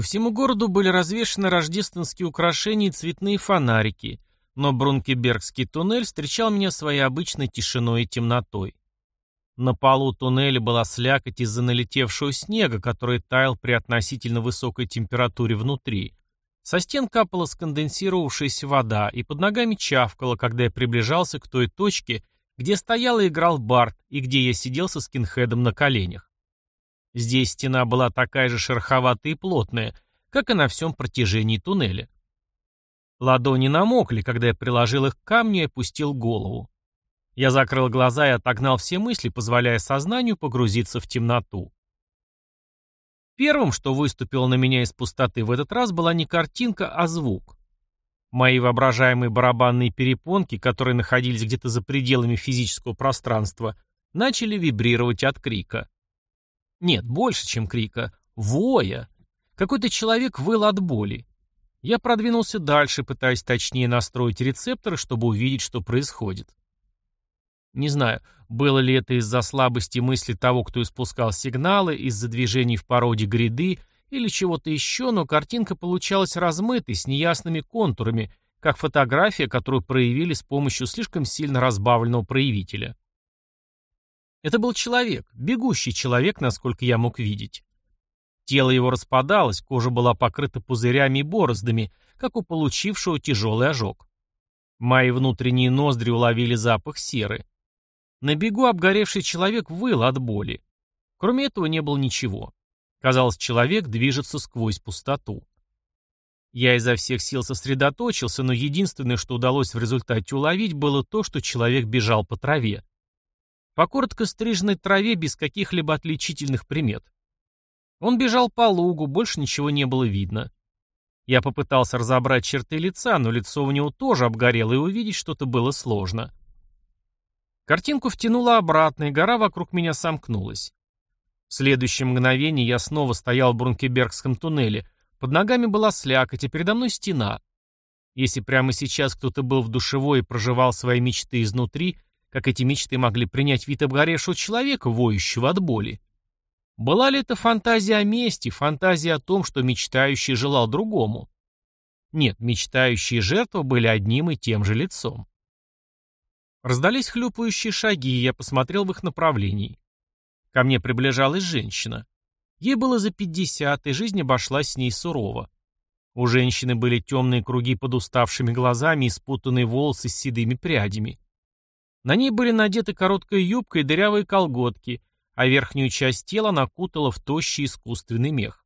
По всему городу были развешаны рождественские украшения и цветные фонарики, но Брункебергский туннель встречал меня своей обычной тишиной и темнотой. На полу туннеля была слякоть из-за налетевшего снега, который таял при относительно высокой температуре внутри. Со стен капала сконденсировавшаяся вода, и под ногами чавкала, когда я приближался к той точке, где стоял и играл Барт, и где я сидел со скинхедом на коленях. Здесь стена была такая же шероховатая и плотная, как и на всем протяжении туннеля. Ладони намокли, когда я приложил их к камню и опустил голову. Я закрыл глаза и отогнал все мысли, позволяя сознанию погрузиться в темноту. Первым, что выступило на меня из пустоты в этот раз, была не картинка, а звук. Мои воображаемые барабанные перепонки, которые находились где-то за пределами физического пространства, начали вибрировать от крика. Нет, больше, чем крика. Воя. Какой-то человек выл от боли. Я продвинулся дальше, пытаясь точнее настроить рецепторы, чтобы увидеть, что происходит. Не знаю, было ли это из-за слабости мысли того, кто испускал сигналы, из-за движений в породе гряды или чего-то еще, но картинка получалась размытой, с неясными контурами, как фотография, которую проявили с помощью слишком сильно разбавленного проявителя. Это был человек, бегущий человек, насколько я мог видеть. Тело его распадалось, кожа была покрыта пузырями и бороздами, как у получившего тяжелый ожог. Мои внутренние ноздри уловили запах серы. На бегу обгоревший человек выл от боли. Кроме этого не было ничего. Казалось, человек движется сквозь пустоту. Я изо всех сил сосредоточился, но единственное, что удалось в результате уловить, было то, что человек бежал по траве. По коротко стриженной траве без каких-либо отличительных примет. Он бежал по лугу, больше ничего не было видно. Я попытался разобрать черты лица, но лицо у него тоже обгорело, и увидеть что-то было сложно. Картинку втянуло обратно, и гора вокруг меня сомкнулась. В следующее мгновение я снова стоял в Брункебергском туннеле. Под ногами была слякоть, а передо мной стена. Если прямо сейчас кто-то был в душевой и проживал свои мечты изнутри, как эти мечты могли принять вид обгоревшего человека, воющего от боли? Была ли это фантазия о мести, фантазия о том, что мечтающий желал другому? Нет, мечтающие жертвы были одним и тем же лицом. Раздались хлюпающие шаги, и я посмотрел в их направлении. Ко мне приближалась женщина. Ей было за пятьдесят, и жизнь обошлась с ней сурово. У женщины были темные круги под уставшими глазами и спутанные волосы с седыми прядями. На ней были надеты короткая юбка и дырявые колготки, а верхнюю часть тела накутала в тощий искусственный мех.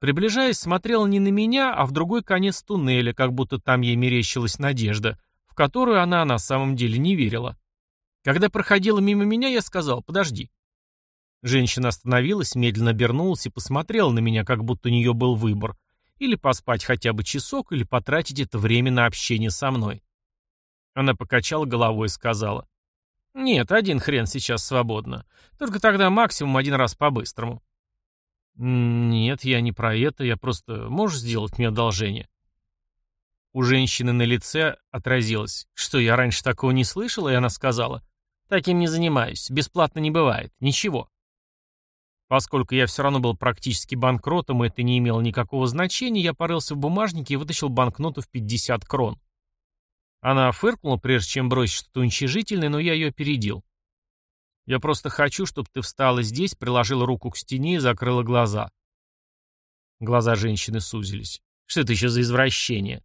Приближаясь, смотрела не на меня, а в другой конец туннеля, как будто там ей мерещилась надежда, в которую она на самом деле не верила. Когда проходила мимо меня, я сказал «подожди». Женщина остановилась, медленно обернулась и посмотрела на меня, как будто у нее был выбор. Или поспать хотя бы часок, или потратить это время на общение со мной. Она покачала головой и сказала. «Нет, один хрен сейчас свободно. Только тогда максимум один раз по-быстрому». «Нет, я не про это. Я просто... Можешь сделать мне одолжение?» У женщины на лице отразилось, что я раньше такого не слышала, и она сказала, «Таким не занимаюсь, бесплатно не бывает, ничего». Поскольку я все равно был практически банкротом, и это не имело никакого значения, я порылся в бумажнике и вытащил банкноту в 50 крон. Она фыркнула, прежде чем бросить что-то уничижительное, но я ее опередил. «Я просто хочу, чтобы ты встала здесь, приложила руку к стене и закрыла глаза». Глаза женщины сузились. «Что это еще за извращение?»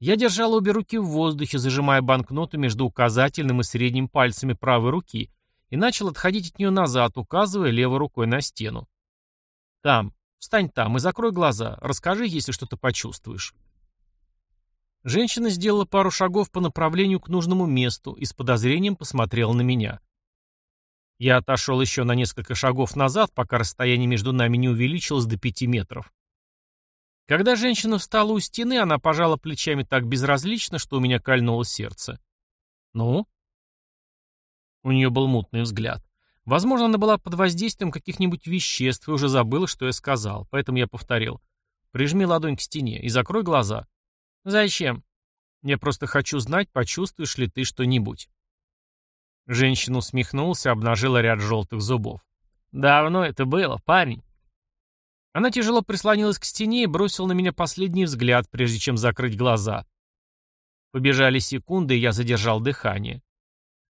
Я держал обе руки в воздухе, зажимая банкноту между указательным и средним пальцами правой руки, и начал отходить от нее назад, указывая левой рукой на стену. «Там. Встань там и закрой глаза. Расскажи, если что-то почувствуешь». Женщина сделала пару шагов по направлению к нужному месту и с подозрением посмотрела на меня. Я отошел еще на несколько шагов назад, пока расстояние между нами не увеличилось до пяти метров. Когда женщина встала у стены, она пожала плечами так безразлично, что у меня кольнуло сердце. «Ну?» У нее был мутный взгляд. Возможно, она была под воздействием каких-нибудь веществ и уже забыла, что я сказал, поэтому я повторил. «Прижми ладонь к стене и закрой глаза». «Зачем?» «Я просто хочу знать, почувствуешь ли ты что-нибудь». Женщина усмехнулась и обнажила ряд желтых зубов. «Давно это было, парень». Она тяжело прислонилась к стене и бросила на меня последний взгляд, прежде чем закрыть глаза. Побежали секунды, и я задержал дыхание.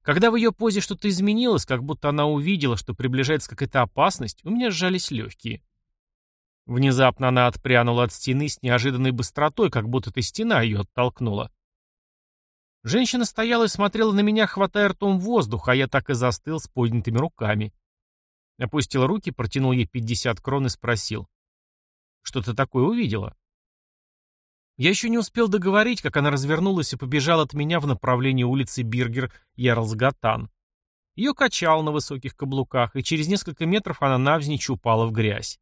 Когда в ее позе что-то изменилось, как будто она увидела, что приближается какая-то опасность, у меня сжались легкие. Внезапно она отпрянула от стены с неожиданной быстротой, как будто эта стена ее оттолкнула. Женщина стояла и смотрела на меня, хватая ртом воздух, а я так и застыл с поднятыми руками. Опустил руки, протянул ей 50 крон и спросил. «Что ты такое увидела?» Я еще не успел договорить, как она развернулась и побежала от меня в направлении улицы Биргер Ярлсгатан. Ее качал на высоких каблуках, и через несколько метров она навзничь упала в грязь.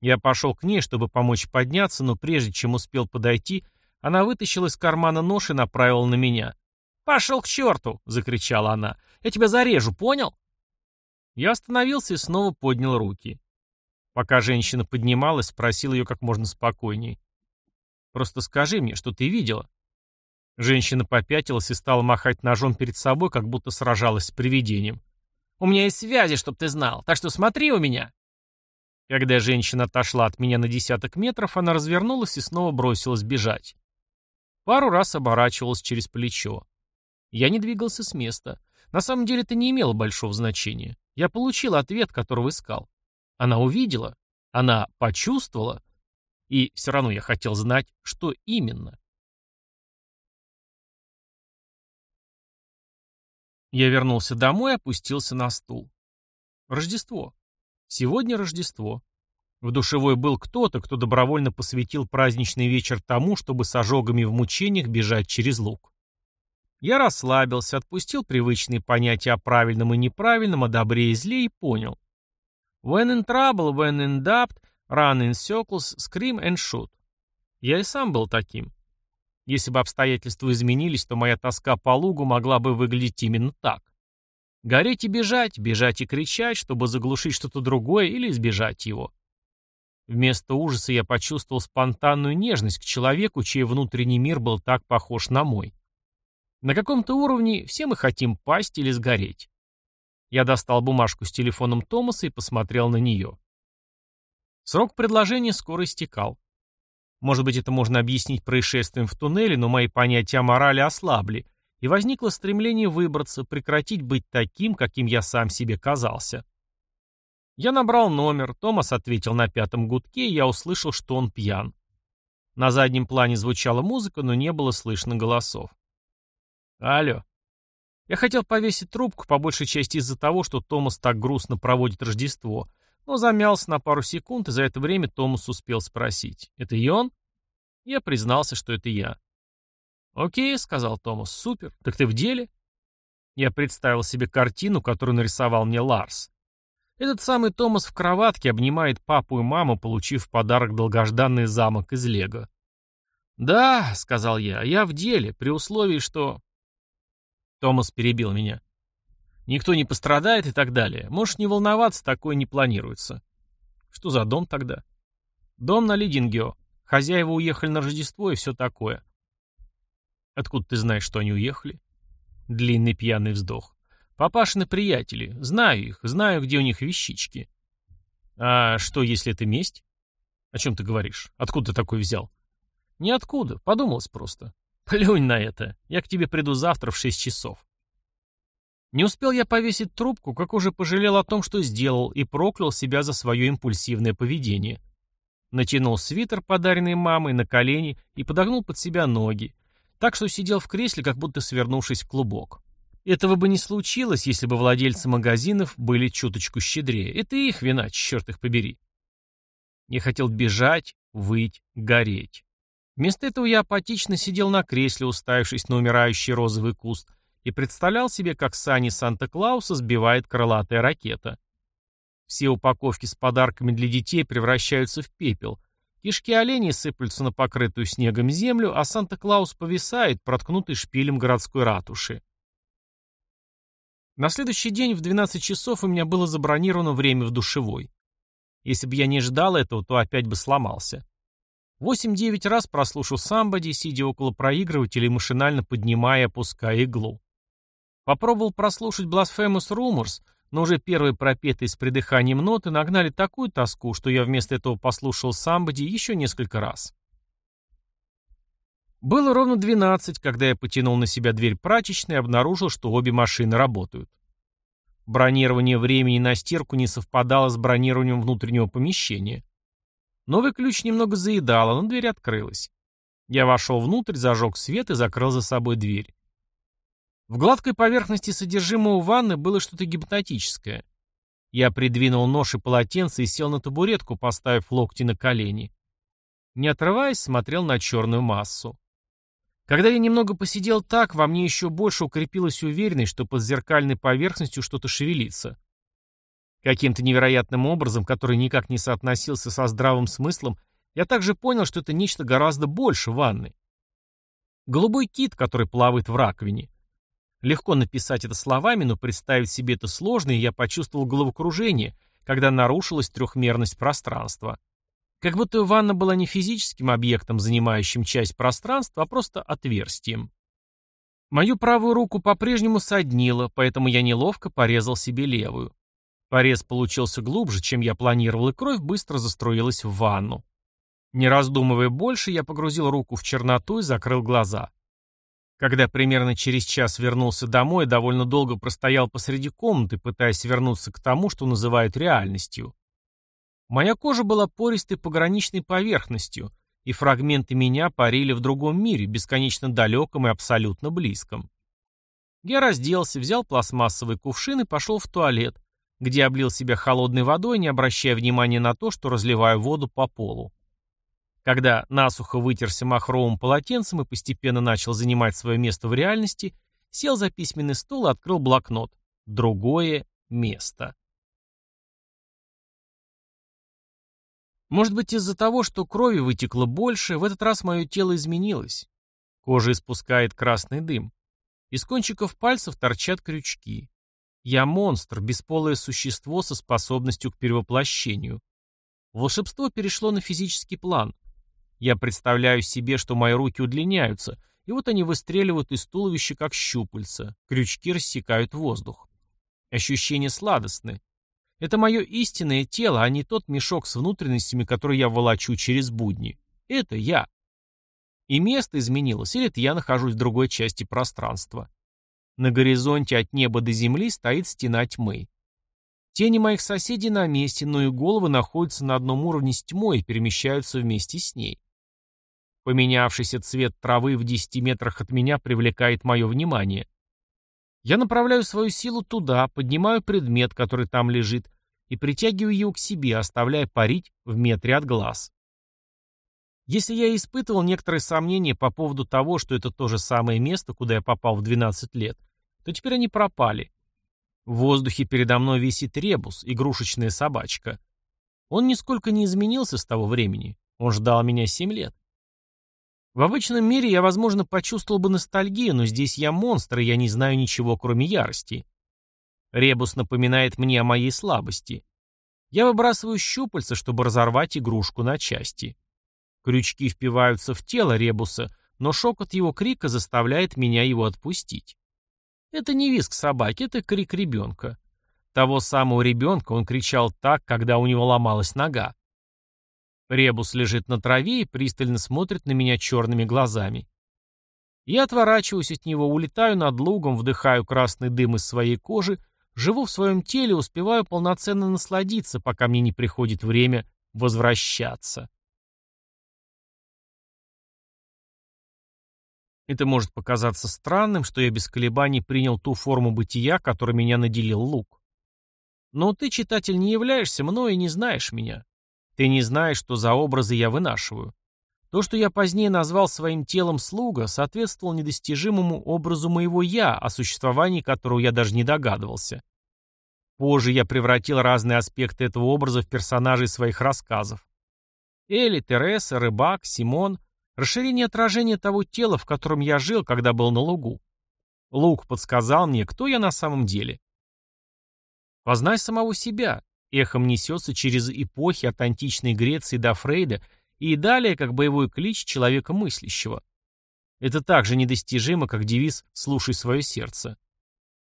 Я пошел к ней, чтобы помочь подняться, но прежде чем успел подойти, она вытащила из кармана нож и направила на меня. «Пошел к черту!» — закричала она. «Я тебя зарежу, понял?» Я остановился и снова поднял руки. Пока женщина поднималась, спросил ее как можно спокойней. Просто скажи мне, что ты видела». Женщина попятилась и стала махать ножом перед собой, как будто сражалась с привидением. «У меня есть связи, чтоб ты знал, так что смотри у меня». Когда женщина отошла от меня на десяток метров, она развернулась и снова бросилась бежать. Пару раз оборачивалась через плечо. Я не двигался с места. На самом деле это не имело большого значения. Я получил ответ, которого искал. Она увидела, она почувствовала, и все равно я хотел знать, что именно. Я вернулся домой и опустился на стул. Рождество. Сегодня Рождество. В душевой был кто-то, кто добровольно посвятил праздничный вечер тому, чтобы с ожогами в мучениях бежать через луг. Я расслабился, отпустил привычные понятия о правильном и неправильном, о добре и зле и понял. When in trouble, when in doubt, Run in circles, scream and shoot. Я и сам был таким. Если бы обстоятельства изменились, то моя тоска по лугу могла бы выглядеть именно так. Гореть и бежать, бежать и кричать, чтобы заглушить что-то другое или избежать его. Вместо ужаса я почувствовал спонтанную нежность к человеку, чей внутренний мир был так похож на мой. На каком-то уровне все мы хотим пасть или сгореть. Я достал бумажку с телефоном Томаса и посмотрел на нее. Срок предложения скоро истекал. Может быть, это можно объяснить происшествием в туннеле, но мои понятия о морали ослабли, и возникло стремление выбраться, прекратить быть таким, каким я сам себе казался. Я набрал номер, Томас ответил на пятом гудке, и я услышал, что он пьян. На заднем плане звучала музыка, но не было слышно голосов. Алло. Я хотел повесить трубку, по большей части из-за того, что Томас так грустно проводит Рождество, но замялся на пару секунд, и за это время Томас успел спросить. «Это и он?» Я признался, что это я. «Окей», — сказал Томас, — «супер. Так ты в деле?» Я представил себе картину, которую нарисовал мне Ларс. Этот самый Томас в кроватке обнимает папу и маму, получив в подарок долгожданный замок из Лего. «Да», — сказал я, — «я в деле, при условии, что...» Томас перебил меня. Никто не пострадает и так далее. Можешь не волноваться, такое не планируется. Что за дом тогда? Дом на Лидингео. Хозяева уехали на Рождество и все такое. Откуда ты знаешь, что они уехали? Длинный пьяный вздох. Папашины приятели. Знаю их, знаю, где у них вещички. А что, если это месть? О чем ты говоришь? Откуда ты такой взял? Ниоткуда. Подумалось просто. Плюнь на это. Я к тебе приду завтра в шесть часов. Не успел я повесить трубку, как уже пожалел о том, что сделал, и проклял себя за свое импульсивное поведение. Натянул свитер, подаренный мамой, на колени и подогнул под себя ноги, так что сидел в кресле, как будто свернувшись в клубок. Этого бы не случилось, если бы владельцы магазинов были чуточку щедрее. Это их вина, черт их побери. Я хотел бежать, выть, гореть. Вместо этого я апатично сидел на кресле, уставившись на умирающий розовый куст, и представлял себе, как сани Санта-Клауса сбивает крылатая ракета. Все упаковки с подарками для детей превращаются в пепел. Кишки оленей сыплются на покрытую снегом землю, а Санта-Клаус повисает, проткнутый шпилем городской ратуши. На следующий день в 12 часов у меня было забронировано время в душевой. Если бы я не ждал этого, то опять бы сломался. Восемь-девять раз прослушал самбоди, сидя около проигрывателя и машинально поднимая и опуская иглу. Попробовал прослушать Blasphemous Rumors, но уже первые пропетые с придыханием ноты нагнали такую тоску, что я вместо этого послушал самбоди еще несколько раз. Было ровно 12, когда я потянул на себя дверь прачечной и обнаружил, что обе машины работают. Бронирование времени на стирку не совпадало с бронированием внутреннего помещения. Новый ключ немного заедало, но дверь открылась. Я вошел внутрь, зажег свет и закрыл за собой дверь. В гладкой поверхности содержимого ванны было что-то гипнотическое. Я придвинул нож и полотенце и сел на табуретку, поставив локти на колени. Не отрываясь, смотрел на черную массу. Когда я немного посидел так, во мне еще больше укрепилась уверенность, что под зеркальной поверхностью что-то шевелится. Каким-то невероятным образом, который никак не соотносился со здравым смыслом, я также понял, что это нечто гораздо больше ванны. Голубой кит, который плавает в раковине. Легко написать это словами, но представить себе это сложно, и я почувствовал головокружение, когда нарушилась трехмерность пространства. Как будто ванна была не физическим объектом, занимающим часть пространства, а просто отверстием. Мою правую руку по-прежнему соднило, поэтому я неловко порезал себе левую. Порез получился глубже, чем я планировал, и кровь быстро заструилась в ванну. Не раздумывая больше, я погрузил руку в черноту и закрыл глаза. Когда примерно через час вернулся домой, довольно долго простоял посреди комнаты, пытаясь вернуться к тому, что называют реальностью. Моя кожа была пористой пограничной поверхностью, и фрагменты меня парили в другом мире, бесконечно далеком и абсолютно близком. Я разделся, взял пластмассовый кувшин и пошел в туалет, где облил себя холодной водой, не обращая внимания на то, что разливаю воду по полу. Когда насухо вытерся махровым полотенцем и постепенно начал занимать свое место в реальности, сел за письменный стол и открыл блокнот. Другое место. Может быть, из-за того, что крови вытекло больше, в этот раз мое тело изменилось. Кожа испускает красный дым. Из кончиков пальцев торчат крючки. Я монстр, бесполое существо со способностью к перевоплощению. Волшебство перешло на физический план — я представляю себе, что мои руки удлиняются, и вот они выстреливают из туловища, как щупальца. Крючки рассекают воздух. Ощущения сладостны. Это мое истинное тело, а не тот мешок с внутренностями, который я волочу через будни. Это я. И место изменилось, или это я нахожусь в другой части пространства. На горизонте от неба до земли стоит стена тьмы. Тени моих соседей на месте, но и головы находятся на одном уровне с тьмой и перемещаются вместе с ней. Поменявшийся цвет травы в 10 метрах от меня привлекает мое внимание. Я направляю свою силу туда, поднимаю предмет, который там лежит, и притягиваю его к себе, оставляя парить в метре от глаз. Если я испытывал некоторые сомнения по поводу того, что это то же самое место, куда я попал в 12 лет, то теперь они пропали. В воздухе передо мной висит ребус, игрушечная собачка. Он нисколько не изменился с того времени. Он ждал меня 7 лет. В обычном мире я, возможно, почувствовал бы ностальгию, но здесь я монстр, и я не знаю ничего, кроме ярости. Ребус напоминает мне о моей слабости. Я выбрасываю щупальца, чтобы разорвать игрушку на части. Крючки впиваются в тело Ребуса, но шокот его крика заставляет меня его отпустить. Это не визг собаки, это крик ребенка. Того самого ребенка он кричал так, когда у него ломалась нога. Ребус лежит на траве и пристально смотрит на меня черными глазами. Я отворачиваюсь от него, улетаю над лугом, вдыхаю красный дым из своей кожи, живу в своем теле, успеваю полноценно насладиться, пока мне не приходит время возвращаться. Это может показаться странным, что я без колебаний принял ту форму бытия, которой меня наделил лук. Но ты, читатель, не являешься мной и не знаешь меня. Ты не знаешь, что за образы я вынашиваю. То, что я позднее назвал своим телом слуга, соответствовало недостижимому образу моего «я», о существовании которого я даже не догадывался. Позже я превратил разные аспекты этого образа в персонажей своих рассказов. Элли, Тереса, Рыбак, Симон — расширение отражения того тела, в котором я жил, когда был на лугу. Лук подсказал мне, кто я на самом деле. Познай самого себя, эхом несется через эпохи от античной Греции до Фрейда и далее как боевой клич человека мыслящего. Это так же недостижимо, как девиз «слушай свое сердце».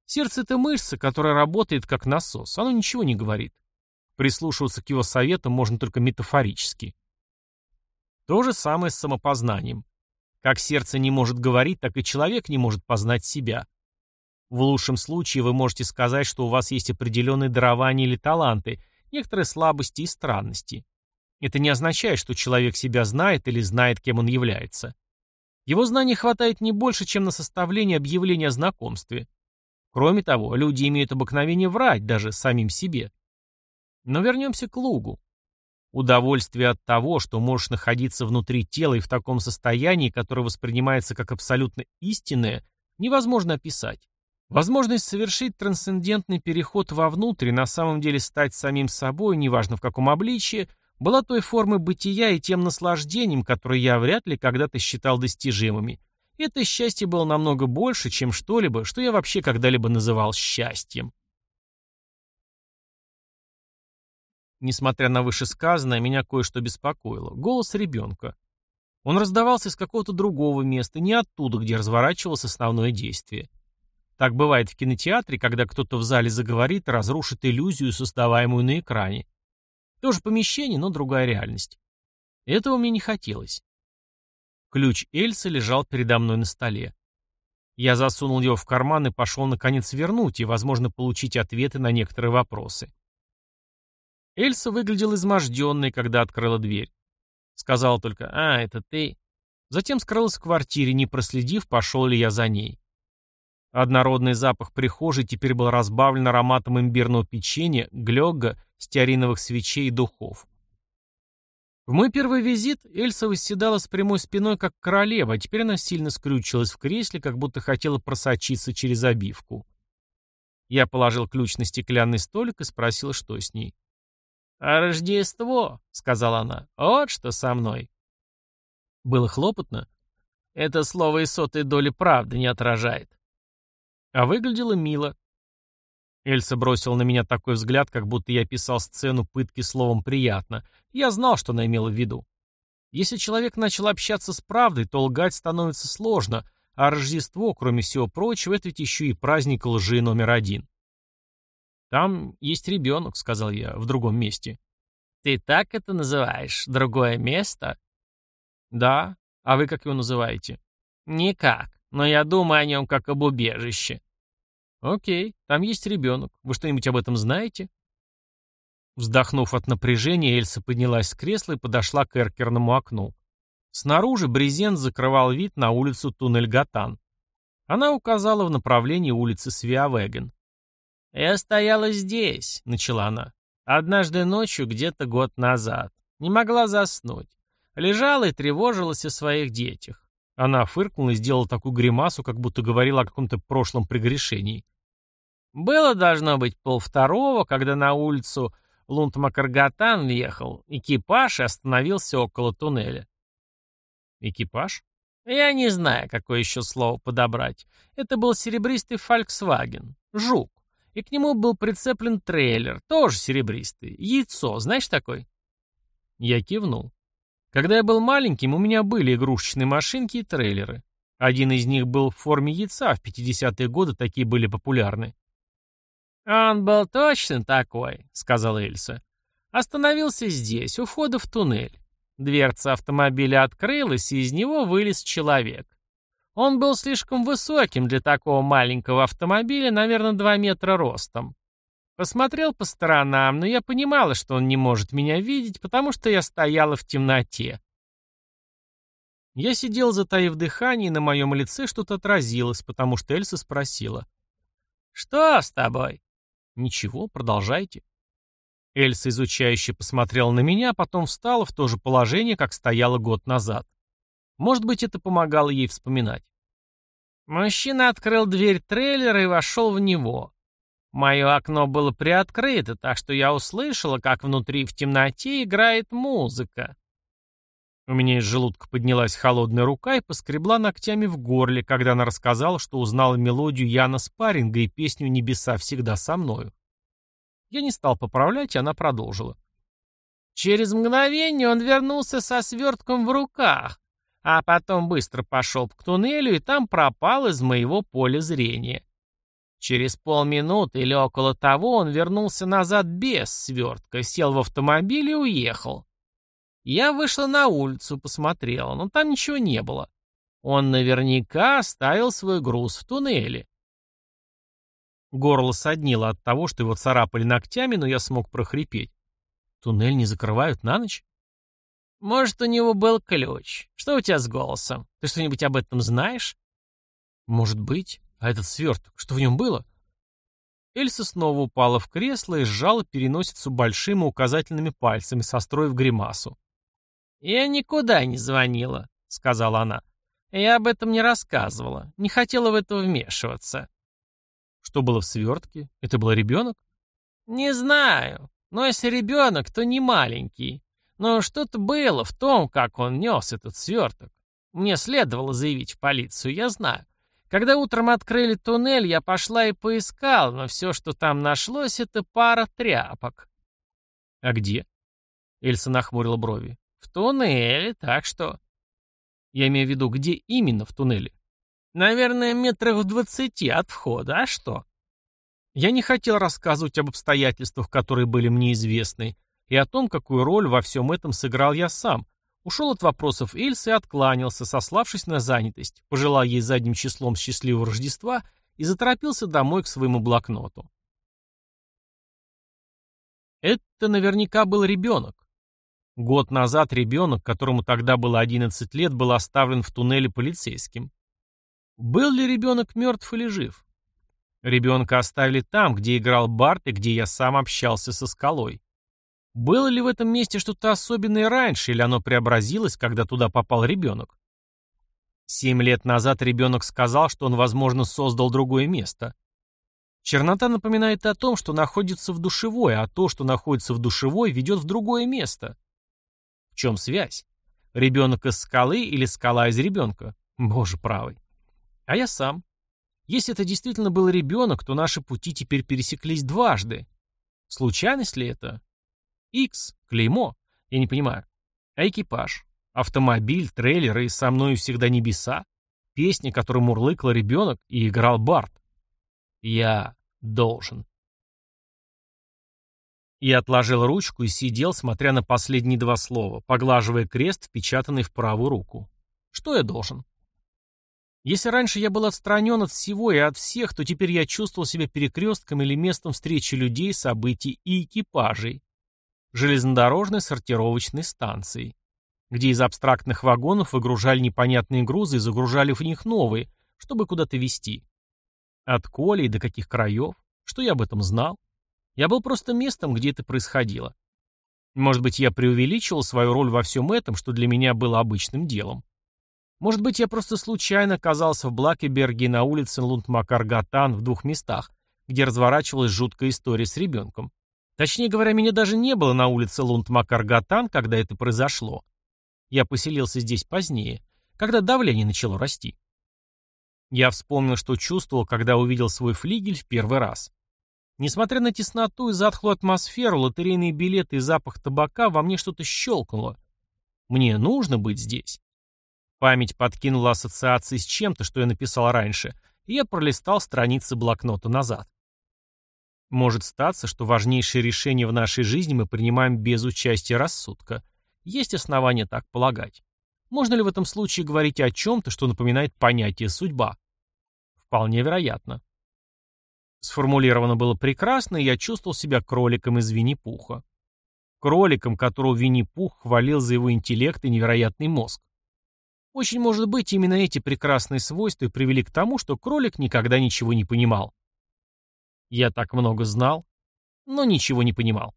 Сердце — это мышца, которая работает как насос, оно ничего не говорит. Прислушиваться к его советам можно только метафорически. То же самое с самопознанием. Как сердце не может говорить, так и человек не может познать себя. В лучшем случае вы можете сказать, что у вас есть определенные дарования или таланты, некоторые слабости и странности. Это не означает, что человек себя знает или знает, кем он является. Его знаний хватает не больше, чем на составление объявления о знакомстве. Кроме того, люди имеют обыкновение врать даже самим себе. Но вернемся к лугу. Удовольствие от того, что можешь находиться внутри тела и в таком состоянии, которое воспринимается как абсолютно истинное, невозможно описать. Возможность совершить трансцендентный переход вовнутрь и на самом деле стать самим собой, неважно в каком обличии, была той формой бытия и тем наслаждением, которое я вряд ли когда-то считал достижимыми. Это счастье было намного больше, чем что-либо, что я вообще когда-либо называл счастьем. Несмотря на вышесказанное, меня кое-что беспокоило. Голос ребенка. Он раздавался из какого-то другого места, не оттуда, где разворачивалось основное действие. Так бывает в кинотеатре, когда кто-то в зале заговорит разрушит иллюзию, создаваемую на экране. Тоже помещение, но другая реальность. Этого мне не хотелось. Ключ Эльсы лежал передо мной на столе. Я засунул его в карман и пошел, наконец, вернуть и, возможно, получить ответы на некоторые вопросы. Эльса выглядела изможденной, когда открыла дверь. Сказала только «А, это ты». Затем скрылась в квартире, не проследив, пошел ли я за ней. Однородный запах прихожей теперь был разбавлен ароматом имбирного печенья, глёгга, стеариновых свечей и духов. В мой первый визит Эльса восседала с прямой спиной, как королева, а теперь она сильно скрючилась в кресле, как будто хотела просочиться через обивку. Я положил ключ на стеклянный столик и спросил, что с ней. «А Рождество», — сказала она, — «вот что со мной». Было хлопотно. Это слово и сотой доли правды не отражает. А выглядело мило. Эльса бросила на меня такой взгляд, как будто я писал сцену пытки словом «приятно». Я знал, что она имела в виду. Если человек начал общаться с правдой, то лгать становится сложно, а Рождество, кроме всего прочего, это ведь еще и праздник лжи номер один. «Там есть ребенок», — сказал я, — «в другом месте». «Ты так это называешь? Другое место?» «Да. А вы как его называете?» «Никак но я думаю о нем как об убежище». «Окей, там есть ребенок. Вы что-нибудь об этом знаете?» Вздохнув от напряжения, Эльса поднялась с кресла и подошла к эркерному окну. Снаружи брезент закрывал вид на улицу Туннель-Гатан. Она указала в направлении улицы Свиавеген. «Я стояла здесь», — начала она. «Однажды ночью, где-то год назад. Не могла заснуть. Лежала и тревожилась о своих детях. Она фыркнула и сделала такую гримасу, как будто говорила о каком-то прошлом прегрешении. Было, должно быть, полвторого, когда на улицу Лунд-Макаргатан въехал экипаж и остановился около туннеля. Экипаж? Я не знаю, какое еще слово подобрать. Это был серебристый Volkswagen, жук. И к нему был прицеплен трейлер, тоже серебристый. Яйцо, знаешь такой? Я кивнул. Когда я был маленьким, у меня были игрушечные машинки и трейлеры. Один из них был в форме яйца, в 50-е годы такие были популярны. «Он был точно такой», — сказала Эльса. «Остановился здесь, у входа в туннель. Дверца автомобиля открылась, и из него вылез человек. Он был слишком высоким для такого маленького автомобиля, наверное, 2 метра ростом. Посмотрел по сторонам, но я понимала, что он не может меня видеть, потому что я стояла в темноте. Я сидел, затаив дыхание, и на моем лице что-то отразилось, потому что Эльса спросила. «Что с тобой?» «Ничего, продолжайте». Эльса изучающе посмотрела на меня, а потом встала в то же положение, как стояла год назад. Может быть, это помогало ей вспоминать. Мужчина открыл дверь трейлера и вошел в него. Мое окно было приоткрыто, так что я услышала, как внутри в темноте играет музыка. У меня из желудка поднялась холодная рука и поскребла ногтями в горле, когда она рассказала, что узнала мелодию Яна Спарринга и песню «Небеса всегда со мною». Я не стал поправлять, и она продолжила. Через мгновение он вернулся со свертком в руках, а потом быстро пошел к туннелю и там пропал из моего поля зрения. Через полминуты или около того он вернулся назад без свертка, сел в автомобиль и уехал. Я вышла на улицу, посмотрела, но там ничего не было. Он наверняка оставил свой груз в туннеле. Горло соднило от того, что его царапали ногтями, но я смог прохрипеть. Туннель не закрывают на ночь? Может, у него был ключ. Что у тебя с голосом? Ты что-нибудь об этом знаешь? Может быть. А этот сверток, что в нем было? Эльса снова упала в кресло и сжала переносицу большими указательными пальцами, состроив гримасу. «Я никуда не звонила», — сказала она. «Я об этом не рассказывала. Не хотела в это вмешиваться». «Что было в свертке? Это был ребенок?» «Не знаю. Но если ребенок, то не маленький. Но что-то было в том, как он нес этот сверток. Мне следовало заявить в полицию, я знаю. Когда утром открыли туннель, я пошла и поискала, но все, что там нашлось, это пара тряпок. А где? Эльса нахмурила брови. В туннеле, так что... Я имею в виду, где именно в туннеле? Наверное, метрах в двадцати от входа, а что? Я не хотел рассказывать об обстоятельствах, которые были мне известны, и о том, какую роль во всем этом сыграл я сам, Ушел от вопросов Эльсы и откланялся, сославшись на занятость, пожелал ей задним числом счастливого Рождества и заторопился домой к своему блокноту. Это наверняка был ребенок. Год назад ребенок, которому тогда было 11 лет, был оставлен в туннеле полицейским. Был ли ребенок мертв или жив? Ребенка оставили там, где играл Барт и где я сам общался со скалой. Было ли в этом месте что-то особенное раньше, или оно преобразилось, когда туда попал ребенок? Семь лет назад ребенок сказал, что он, возможно, создал другое место. Чернота напоминает о том, что находится в душевой, а то, что находится в душевой, ведет в другое место. В чем связь? Ребенок из скалы или скала из ребенка? Боже правый. А я сам. Если это действительно был ребенок, то наши пути теперь пересеклись дважды. Случайность ли это? X, клеймо. Я не понимаю. А экипаж? Автомобиль, трейлер и со мной всегда небеса? Песня, которую мурлыкал ребенок и играл Барт. Я должен. Я отложил ручку и сидел, смотря на последние два слова, поглаживая крест, впечатанный в правую руку. Что я должен? Если раньше я был отстранен от всего и от всех, то теперь я чувствовал себя перекрестком или местом встречи людей, событий и экипажей железнодорожной сортировочной станции, где из абстрактных вагонов выгружали непонятные грузы и загружали в них новые, чтобы куда-то везти. От колей до каких краев? Что я об этом знал? Я был просто местом, где это происходило. Может быть, я преувеличивал свою роль во всем этом, что для меня было обычным делом. Может быть, я просто случайно оказался в Блакеберге на улице Лундмакаргатан в двух местах, где разворачивалась жуткая история с ребенком. Точнее говоря, меня даже не было на улице Лундмакаргатан, когда это произошло. Я поселился здесь позднее, когда давление начало расти. Я вспомнил, что чувствовал, когда увидел свой флигель в первый раз. Несмотря на тесноту и затхлую атмосферу, лотерейные билеты и запах табака, во мне что-то щелкнуло. Мне нужно быть здесь. Память подкинула ассоциации с чем-то, что я написал раньше, и я пролистал страницы блокнота назад. Может статься, что важнейшие решения в нашей жизни мы принимаем без участия рассудка. Есть основания так полагать. Можно ли в этом случае говорить о чем-то, что напоминает понятие «судьба»? Вполне вероятно. Сформулировано было прекрасно, и я чувствовал себя кроликом из Винни-Пуха. Кроликом, которого Винни-Пух хвалил за его интеллект и невероятный мозг. Очень может быть, именно эти прекрасные свойства привели к тому, что кролик никогда ничего не понимал. Я так много знал, но ничего не понимал.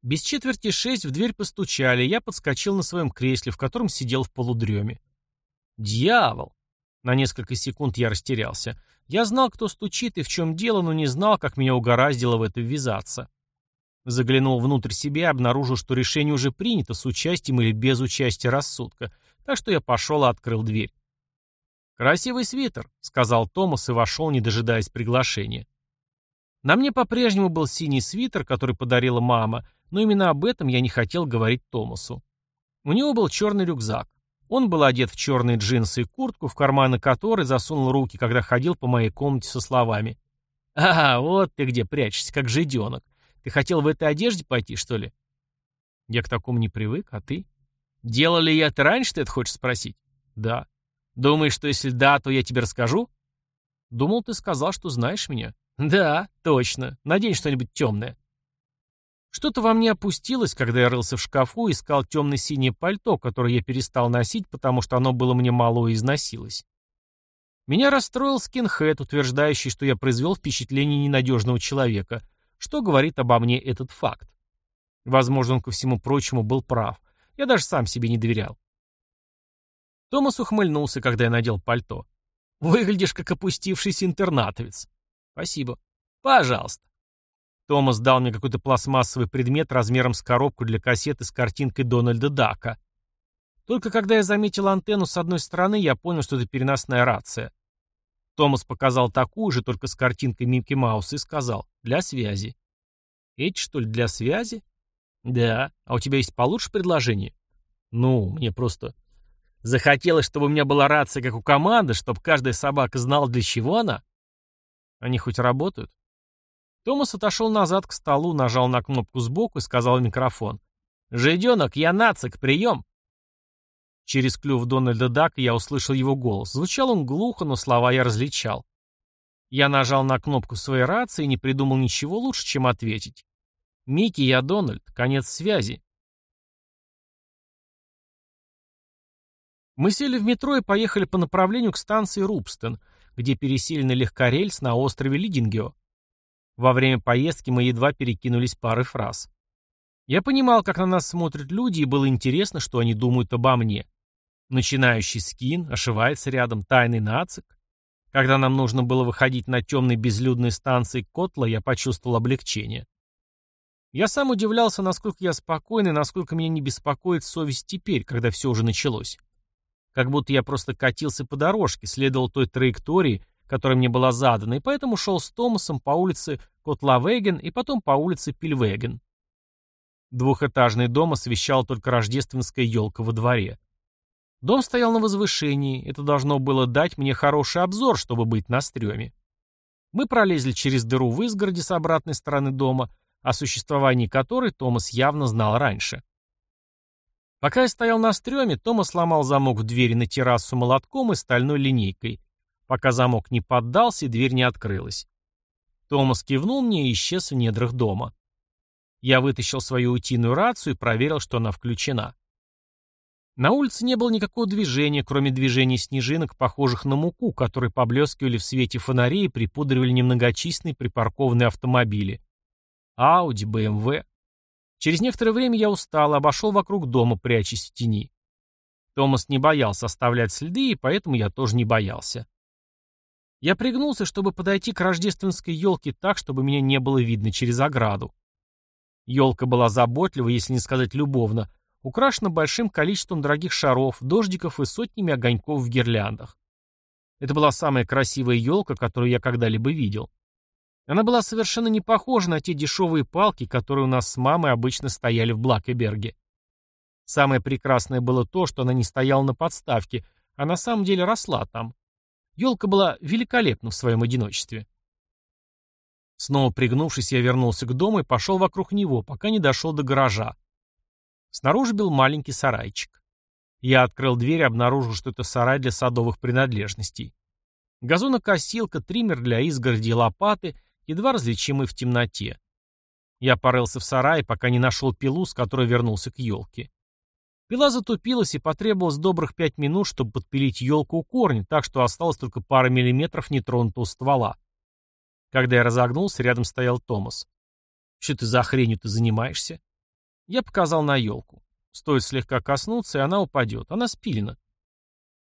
Без четверти шесть в дверь постучали, я подскочил на своем кресле, в котором сидел в полудреме. «Дьявол!» На несколько секунд я растерялся. Я знал, кто стучит и в чем дело, но не знал, как меня угораздило в это ввязаться. Заглянул внутрь себя и обнаружил, что решение уже принято с участием или без участия рассудка, так что я пошел и открыл дверь. «Красивый свитер», — сказал Томас и вошел, не дожидаясь приглашения. На мне по-прежнему был синий свитер, который подарила мама, но именно об этом я не хотел говорить Томасу. У него был черный рюкзак. Он был одет в черные джинсы и куртку, в карманы которой засунул руки, когда ходил по моей комнате со словами. «А, вот ты где прячешься, как жиденок. Ты хотел в этой одежде пойти, что ли?» «Я к такому не привык, а ты?» «Делал ли я это раньше, ты это хочешь спросить?» «Да». «Думаешь, что если да, то я тебе расскажу?» «Думал, ты сказал, что знаешь меня». «Да, точно. Надень что-нибудь темное». Что-то во мне опустилось, когда я рылся в шкафу и искал темно-синее пальто, которое я перестал носить, потому что оно было мне мало и износилось. Меня расстроил скинхед, утверждающий, что я произвел впечатление ненадежного человека, что говорит обо мне этот факт. Возможно, он ко всему прочему был прав. Я даже сам себе не доверял. Томас ухмыльнулся, когда я надел пальто. «Выглядишь, как опустившийся интернатовец». «Спасибо». «Пожалуйста». Томас дал мне какой-то пластмассовый предмет размером с коробку для кассеты с картинкой Дональда Дака. Только когда я заметил антенну с одной стороны, я понял, что это переносная рация. Томас показал такую же, только с картинкой Микки Мауса, и сказал «для связи». «Эти, что ли, для связи?» «Да. А у тебя есть получше предложение?» «Ну, мне просто...» «Захотелось, чтобы у меня была рация, как у команды, чтобы каждая собака знала, для чего она?» «Они хоть работают?» Томас отошел назад к столу, нажал на кнопку сбоку и сказал в микрофон. «Жиденок, я нацик, прием!» Через клюв Дональда Дака я услышал его голос. Звучал он глухо, но слова я различал. Я нажал на кнопку своей рации и не придумал ничего лучше, чем ответить. «Микки, я Дональд. Конец связи». Мы сели в метро и поехали по направлению к станции Рубстон, где пересели на легкорельс на острове Лидингео. Во время поездки мы едва перекинулись парой фраз. Я понимал, как на нас смотрят люди, и было интересно, что они думают обо мне. Начинающий скин, ошивается рядом тайный нацик. Когда нам нужно было выходить на темной безлюдной станции Котла, я почувствовал облегчение. Я сам удивлялся, насколько я спокойный, насколько меня не беспокоит совесть теперь, когда все уже началось. Как будто я просто катился по дорожке, следовал той траектории, которая мне была задана, и поэтому шел с Томасом по улице Котлавеген и потом по улице Пильвеген. Двухэтажный дом освещал только рождественская елка во дворе. Дом стоял на возвышении, это должно было дать мне хороший обзор, чтобы быть на стреме. Мы пролезли через дыру в изгороде с обратной стороны дома, о существовании которой Томас явно знал раньше. Пока я стоял на стреме, Томас сломал замок в двери на террасу молотком и стальной линейкой пока замок не поддался и дверь не открылась. Томас кивнул мне и исчез в недрах дома. Я вытащил свою утиную рацию и проверил, что она включена. На улице не было никакого движения, кроме движения снежинок, похожих на муку, которые поблескивали в свете фонарей и припудривали немногочисленные припаркованные автомобили. Ауди, БМВ. Через некоторое время я устал обошел вокруг дома, прячась в тени. Томас не боялся оставлять следы, и поэтому я тоже не боялся. Я пригнулся, чтобы подойти к рождественской елке так, чтобы меня не было видно через ограду. Елка была заботлива, если не сказать любовно, украшена большим количеством дорогих шаров, дождиков и сотнями огоньков в гирляндах. Это была самая красивая елка, которую я когда-либо видел. Она была совершенно не похожа на те дешевые палки, которые у нас с мамой обычно стояли в Блакеберге. Самое прекрасное было то, что она не стояла на подставке, а на самом деле росла там. Елка была великолепна в своем одиночестве. Снова пригнувшись, я вернулся к дому и пошел вокруг него, пока не дошел до гаража. Снаружи был маленький сарайчик. Я открыл дверь и обнаружил, что это сарай для садовых принадлежностей. Газонокосилка, триммер для изгороди лопаты, едва различимый в темноте. Я порылся в сарае, пока не нашел пилу, с которой вернулся к елке. Пила затупилась и потребовалось добрых пять минут, чтобы подпилить елку у корня, так что осталось только пара миллиметров нетронутого ствола. Когда я разогнулся, рядом стоял Томас. «Что ты за хренью ты занимаешься?» Я показал на елку. Стоит слегка коснуться, и она упадет. Она спилена.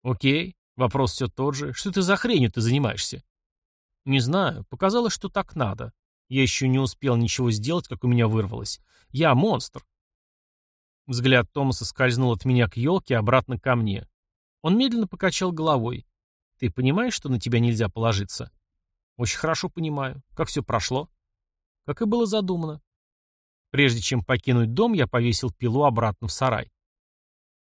«Окей. Вопрос все тот же. Что ты за хренью ты занимаешься?» «Не знаю. Показалось, что так надо. Я еще не успел ничего сделать, как у меня вырвалось. Я монстр. Взгляд Томаса скользнул от меня к елке обратно ко мне. Он медленно покачал головой. «Ты понимаешь, что на тебя нельзя положиться?» «Очень хорошо понимаю. Как все прошло?» «Как и было задумано». Прежде чем покинуть дом, я повесил пилу обратно в сарай.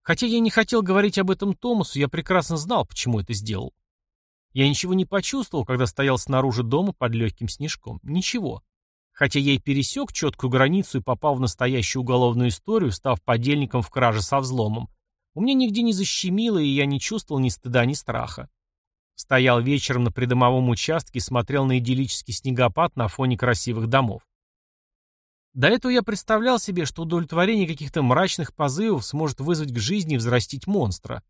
Хотя я не хотел говорить об этом Томасу, я прекрасно знал, почему это сделал. Я ничего не почувствовал, когда стоял снаружи дома под легким снежком. Ничего. Хотя я и пересек четкую границу и попал в настоящую уголовную историю, став подельником в краже со взломом. У меня нигде не защемило, и я не чувствовал ни стыда, ни страха. Стоял вечером на придомовом участке и смотрел на идиллический снегопад на фоне красивых домов. До этого я представлял себе, что удовлетворение каких-то мрачных позывов сможет вызвать к жизни и взрастить монстра.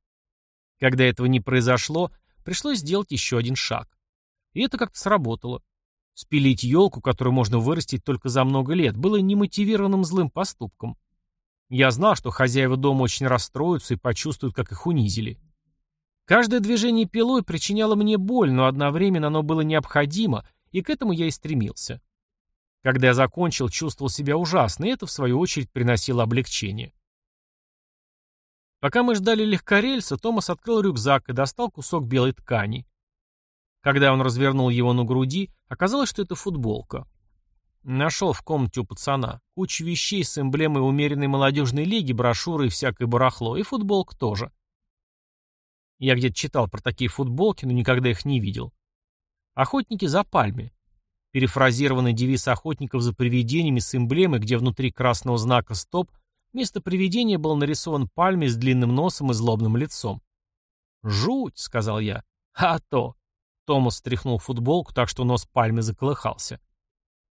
Когда этого не произошло, пришлось сделать еще один шаг. И это как-то сработало. Спилить елку, которую можно вырастить только за много лет, было немотивированным злым поступком. Я знал, что хозяева дома очень расстроятся и почувствуют, как их унизили. Каждое движение пилой причиняло мне боль, но одновременно оно было необходимо, и к этому я и стремился. Когда я закончил, чувствовал себя ужасно, и это, в свою очередь, приносило облегчение. Пока мы ждали легкорельса, Томас открыл рюкзак и достал кусок белой ткани. Когда он развернул его на груди, оказалось, что это футболка. Нашел в комнате у пацана. Куча вещей с эмблемой умеренной молодежной лиги, брошюры и всякое барахло, и футболка тоже. Я где-то читал про такие футболки, но никогда их не видел. Охотники за пальми. Перефразированный девиз охотников за привидениями с эмблемой, где внутри красного знака «Стоп» вместо привидения был нарисован пальме с длинным носом и злобным лицом. «Жуть», — сказал я. «А то». Томас стряхнул футболку, так что нос пальмы заколыхался.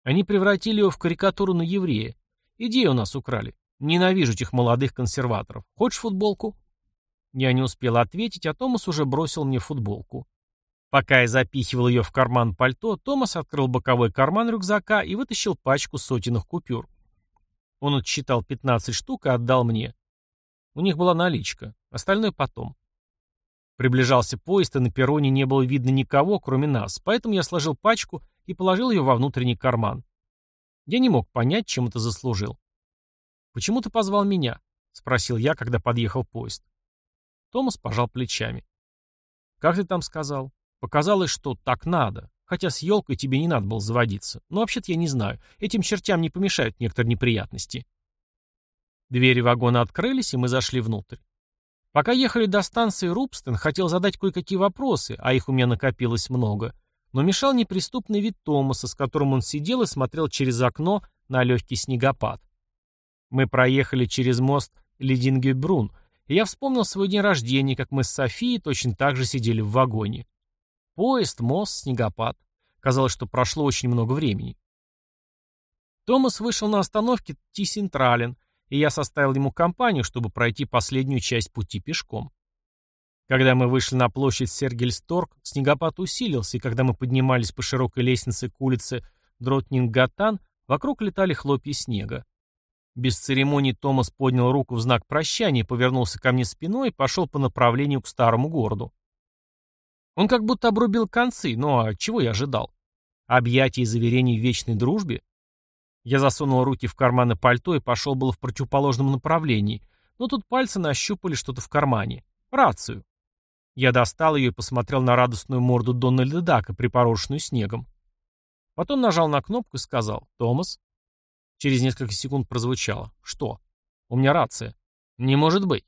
Они превратили его в карикатуру на еврея. Идею у нас украли. Ненавижу этих молодых консерваторов. Хочешь футболку? Я не успел ответить, а Томас уже бросил мне футболку. Пока я запихивал ее в карман пальто, Томас открыл боковой карман рюкзака и вытащил пачку сотенных купюр. Он отсчитал 15 штук и отдал мне. У них была наличка, остальное потом. Приближался поезд, и на перроне не было видно никого, кроме нас, поэтому я сложил пачку и положил ее во внутренний карман. Я не мог понять, чем это заслужил. «Почему ты позвал меня?» — спросил я, когда подъехал поезд. Томас пожал плечами. «Как ты там сказал? Показалось, что так надо. Хотя с елкой тебе не надо было заводиться. Но вообще-то я не знаю. Этим чертям не помешают некоторые неприятности». Двери вагона открылись, и мы зашли внутрь. Пока ехали до станции Рубстен, хотел задать кое-какие вопросы, а их у меня накопилось много, но мешал неприступный вид Томаса, с которым он сидел и смотрел через окно на легкий снегопад. Мы проехали через мост Ледингебрун, и я вспомнил свой день рождения, как мы с Софией точно так же сидели в вагоне. Поезд, мост, снегопад. Казалось, что прошло очень много времени. Томас вышел на остановке Ти-Сентрален, и я составил ему компанию, чтобы пройти последнюю часть пути пешком. Когда мы вышли на площадь Сергельсторг, снегопад усилился, и когда мы поднимались по широкой лестнице к улице Дротнингатан, вокруг летали хлопья снега. Без церемоний Томас поднял руку в знак прощания, повернулся ко мне спиной и пошел по направлению к старому городу. Он как будто обрубил концы, но а чего я ожидал? Объятия и заверений в вечной дружбе? Я засунул руки в карманы пальто и пошел было в противоположном направлении, но тут пальцы нащупали что-то в кармане. Рацию. Я достал ее и посмотрел на радостную морду Дональда Дака, припорошенную снегом. Потом нажал на кнопку и сказал «Томас». Через несколько секунд прозвучало. «Что?» «У меня рация». «Не может быть».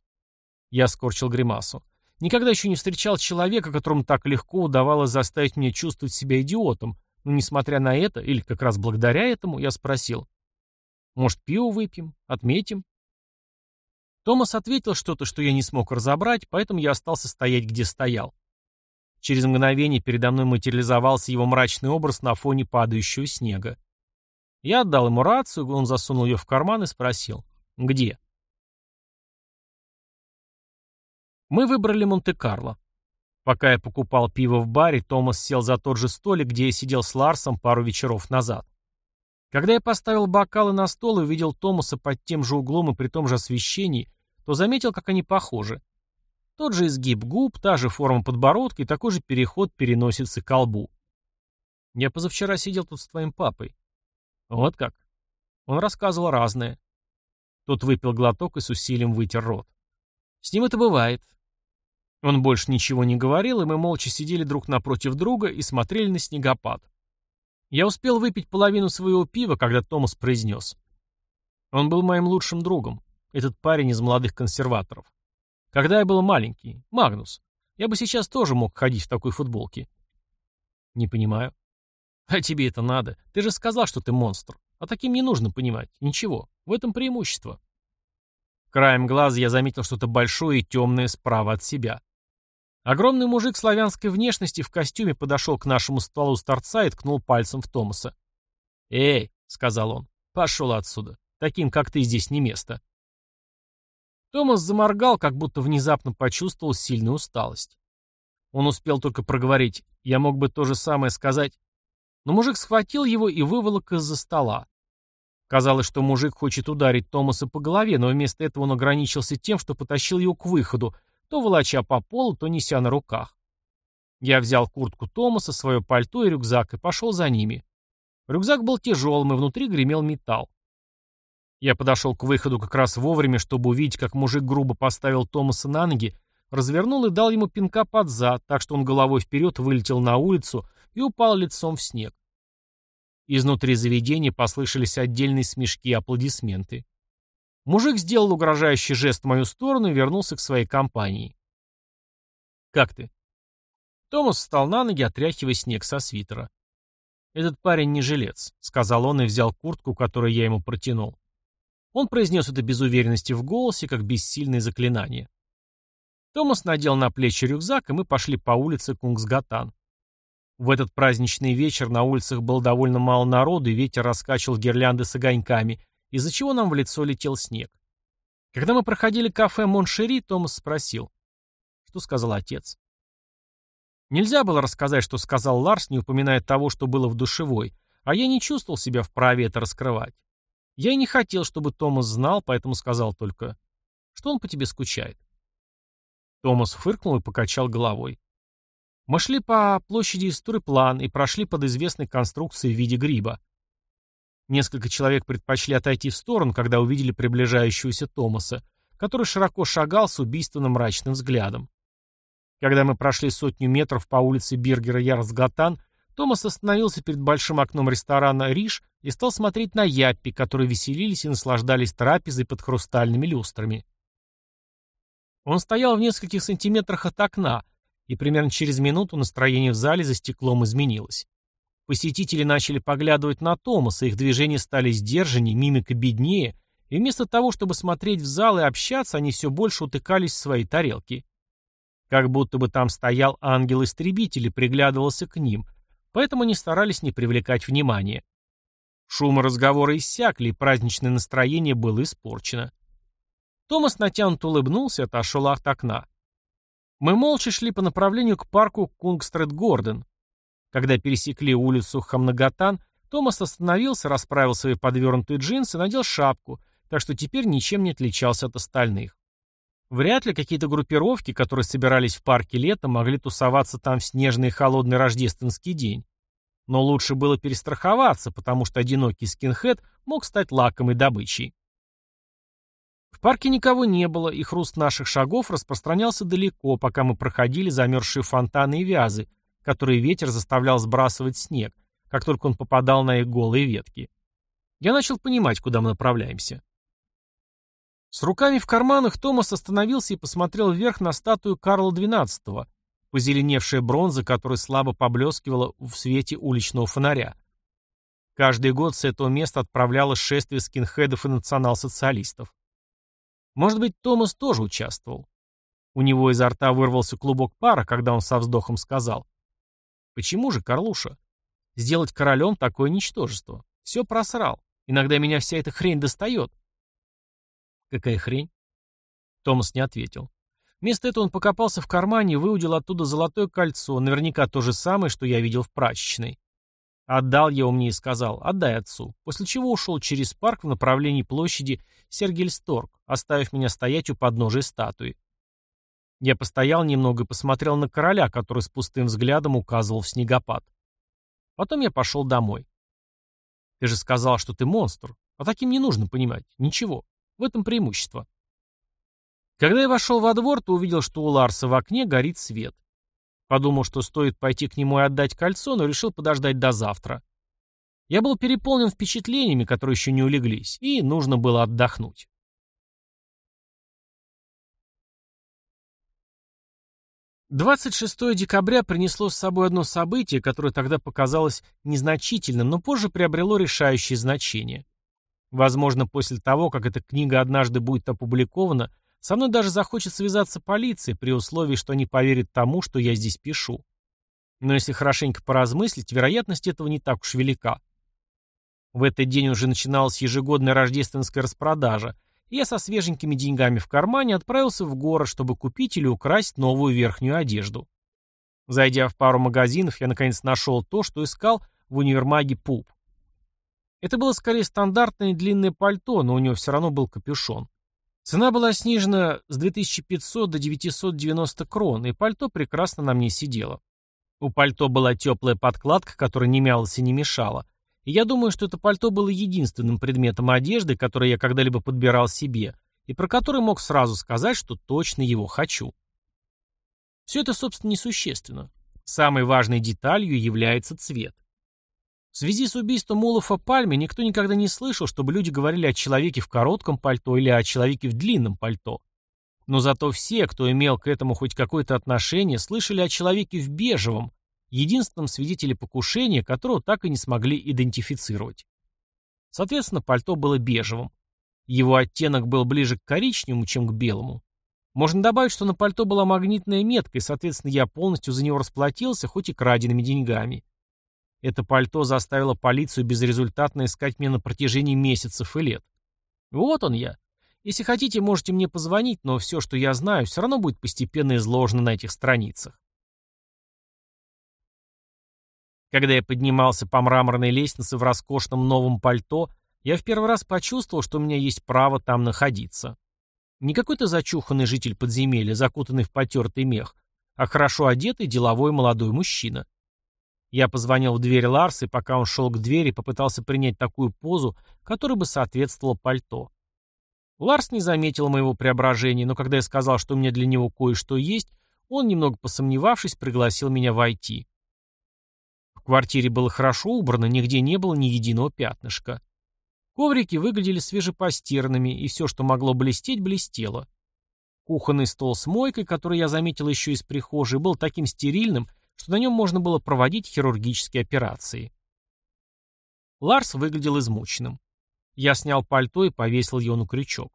Я скорчил гримасу. Никогда еще не встречал человека, которому так легко удавалось заставить меня чувствовать себя идиотом, но несмотря на это, или как раз благодаря этому, я спросил. «Может, пиво выпьем? Отметим?» Томас ответил что-то, что я не смог разобрать, поэтому я остался стоять, где стоял. Через мгновение передо мной материализовался его мрачный образ на фоне падающего снега. Я отдал ему рацию, он засунул ее в карман и спросил «Где?». Мы выбрали Монте-Карло. Пока я покупал пиво в баре, Томас сел за тот же столик, где я сидел с Ларсом пару вечеров назад. Когда я поставил бокалы на стол и увидел Томаса под тем же углом и при том же освещении, то заметил, как они похожи. Тот же изгиб губ, та же форма подбородка и такой же переход переносится к лбу. Я позавчера сидел тут с твоим папой. Вот как. Он рассказывал разное. Тот выпил глоток и с усилием вытер рот. С ним это бывает. Он больше ничего не говорил, и мы молча сидели друг напротив друга и смотрели на снегопад. Я успел выпить половину своего пива, когда Томас произнес. Он был моим лучшим другом. Этот парень из молодых консерваторов. Когда я был маленький. Магнус. Я бы сейчас тоже мог ходить в такой футболке. Не понимаю. А тебе это надо. Ты же сказал, что ты монстр. А таким не нужно понимать. Ничего. В этом преимущество. Краем глаза я заметил что-то большое и темное справа от себя. Огромный мужик славянской внешности в костюме подошел к нашему столу с торца и ткнул пальцем в Томаса. «Эй», — сказал он, — «пошел отсюда. Таким, как ты, здесь не место». Томас заморгал, как будто внезапно почувствовал сильную усталость. Он успел только проговорить «я мог бы то же самое сказать», но мужик схватил его и выволок из-за стола. Казалось, что мужик хочет ударить Томаса по голове, но вместо этого он ограничился тем, что потащил его к выходу, то волоча по полу, то неся на руках. Я взял куртку Томаса, свое пальто и рюкзак и пошел за ними. Рюкзак был тяжелым, и внутри гремел металл. Я подошел к выходу как раз вовремя, чтобы увидеть, как мужик грубо поставил Томаса на ноги, развернул и дал ему пинка под зад, так что он головой вперед вылетел на улицу и упал лицом в снег. Изнутри заведения послышались отдельные смешки и аплодисменты. Мужик сделал угрожающий жест в мою сторону и вернулся к своей компании. «Как ты?» Томас встал на ноги, отряхивая снег со свитера. «Этот парень не жилец», — сказал он и взял куртку, которую я ему протянул. Он произнес это без уверенности в голосе, как бессильное заклинание. Томас надел на плечи рюкзак, и мы пошли по улице Кунгсгатан. В этот праздничный вечер на улицах было довольно мало народу, и ветер раскачивал гирлянды с огоньками, из-за чего нам в лицо летел снег. Когда мы проходили кафе Моншери, Томас спросил, что сказал отец. Нельзя было рассказать, что сказал Ларс, не упоминая того, что было в душевой, а я не чувствовал себя вправе это раскрывать. Я и не хотел, чтобы Томас знал, поэтому сказал только, что он по тебе скучает. Томас фыркнул и покачал головой. Мы шли по площади Стурыплан и прошли под известной конструкцией в виде гриба. Несколько человек предпочли отойти в сторону, когда увидели приближающегося Томаса, который широко шагал с убийственным мрачным взглядом. Когда мы прошли сотню метров по улице Биргера Ярсгатан, Томас остановился перед большим окном ресторана «Риш» и стал смотреть на яппи, которые веселились и наслаждались трапезой под хрустальными люстрами. Он стоял в нескольких сантиметрах от окна, и примерно через минуту настроение в зале за стеклом изменилось. Посетители начали поглядывать на Томаса, их движения стали сдержаннее, мимика беднее, и вместо того, чтобы смотреть в зал и общаться, они все больше утыкались в свои тарелки. Как будто бы там стоял ангел-истребитель и приглядывался к ним, поэтому они старались не привлекать внимания. Шум и разговоры иссякли, и праздничное настроение было испорчено. Томас натянуто улыбнулся отошел от окна. Мы молча шли по направлению к парку Кунгстрет-Гордон. Когда пересекли улицу Хамнагатан, Томас остановился, расправил свои подвернутые джинсы надел шапку, так что теперь ничем не отличался от остальных. Вряд ли какие-то группировки, которые собирались в парке летом, могли тусоваться там в снежный и холодный рождественский день. Но лучше было перестраховаться, потому что одинокий скинхед мог стать лакомой добычей. В парке никого не было, и хруст наших шагов распространялся далеко, пока мы проходили замерзшие фонтаны и вязы, которые ветер заставлял сбрасывать снег, как только он попадал на их голые ветки. Я начал понимать, куда мы направляемся. С руками в карманах Томас остановился и посмотрел вверх на статую Карла XII, позеленевшая бронза, которая слабо поблескивала в свете уличного фонаря. Каждый год с этого места отправлялось шествие скинхедов и национал-социалистов. Может быть, Томас тоже участвовал. У него изо рта вырвался клубок пара, когда он со вздохом сказал. «Почему же, Карлуша? Сделать королем такое ничтожество. Все просрал. Иногда меня вся эта хрень достает». «Какая хрень?» Томас не ответил. Вместо этого он покопался в кармане и выудил оттуда золотое кольцо, наверняка то же самое, что я видел в прачечной. Отдал его мне и сказал «отдай отцу», после чего ушел через парк в направлении площади Сергельсторг, оставив меня стоять у подножия статуи. Я постоял немного и посмотрел на короля, который с пустым взглядом указывал в снегопад. Потом я пошел домой. Ты же сказал, что ты монстр. А таким не нужно понимать. Ничего. В этом преимущество. Когда я вошел во двор, то увидел, что у Ларса в окне горит свет. Подумал, что стоит пойти к нему и отдать кольцо, но решил подождать до завтра. Я был переполнен впечатлениями, которые еще не улеглись, и нужно было отдохнуть. 26 декабря принесло с собой одно событие, которое тогда показалось незначительным, но позже приобрело решающее значение. Возможно, после того, как эта книга однажды будет опубликована, со мной даже захочет связаться полиция, при условии, что они поверят тому, что я здесь пишу. Но если хорошенько поразмыслить, вероятность этого не так уж велика. В этот день уже начиналась ежегодная рождественская распродажа, я со свеженькими деньгами в кармане отправился в город, чтобы купить или украсть новую верхнюю одежду. Зайдя в пару магазинов, я наконец нашел то, что искал в универмаге Пуп. Это было скорее стандартное длинное пальто, но у него все равно был капюшон. Цена была снижена с 2500 до 990 крон, и пальто прекрасно на мне сидело. У пальто была теплая подкладка, которая не мялась и не мешала, я думаю, что это пальто было единственным предметом одежды, который я когда-либо подбирал себе, и про который мог сразу сказать, что точно его хочу. Все это, собственно, несущественно. Самой важной деталью является цвет. В связи с убийством Улафа Пальме никто никогда не слышал, чтобы люди говорили о человеке в коротком пальто или о человеке в длинном пальто. Но зато все, кто имел к этому хоть какое-то отношение, слышали о человеке в бежевом, единственном свидетеле покушения, которого так и не смогли идентифицировать. Соответственно, пальто было бежевым. Его оттенок был ближе к коричневому, чем к белому. Можно добавить, что на пальто была магнитная метка, и, соответственно, я полностью за него расплатился, хоть и краденными деньгами. Это пальто заставило полицию безрезультатно искать меня на протяжении месяцев и лет. Вот он я. Если хотите, можете мне позвонить, но все, что я знаю, все равно будет постепенно изложено на этих страницах. Когда я поднимался по мраморной лестнице в роскошном новом пальто, я в первый раз почувствовал, что у меня есть право там находиться. Не какой-то зачуханный житель подземелья, закутанный в потертый мех, а хорошо одетый деловой молодой мужчина. Я позвонил в дверь Ларса, и пока он шел к двери, попытался принять такую позу, которая бы соответствовала пальто. Ларс не заметил моего преображения, но когда я сказал, что у меня для него кое-что есть, он, немного посомневавшись, пригласил меня войти. Квартире было хорошо убрано, нигде не было ни единого пятнышка. Коврики выглядели свежепостиранными, и все, что могло блестеть, блестело. Кухонный стол с мойкой, который я заметил еще из прихожей, был таким стерильным, что на нем можно было проводить хирургические операции. Ларс выглядел измученным. Я снял пальто и повесил его на крючок.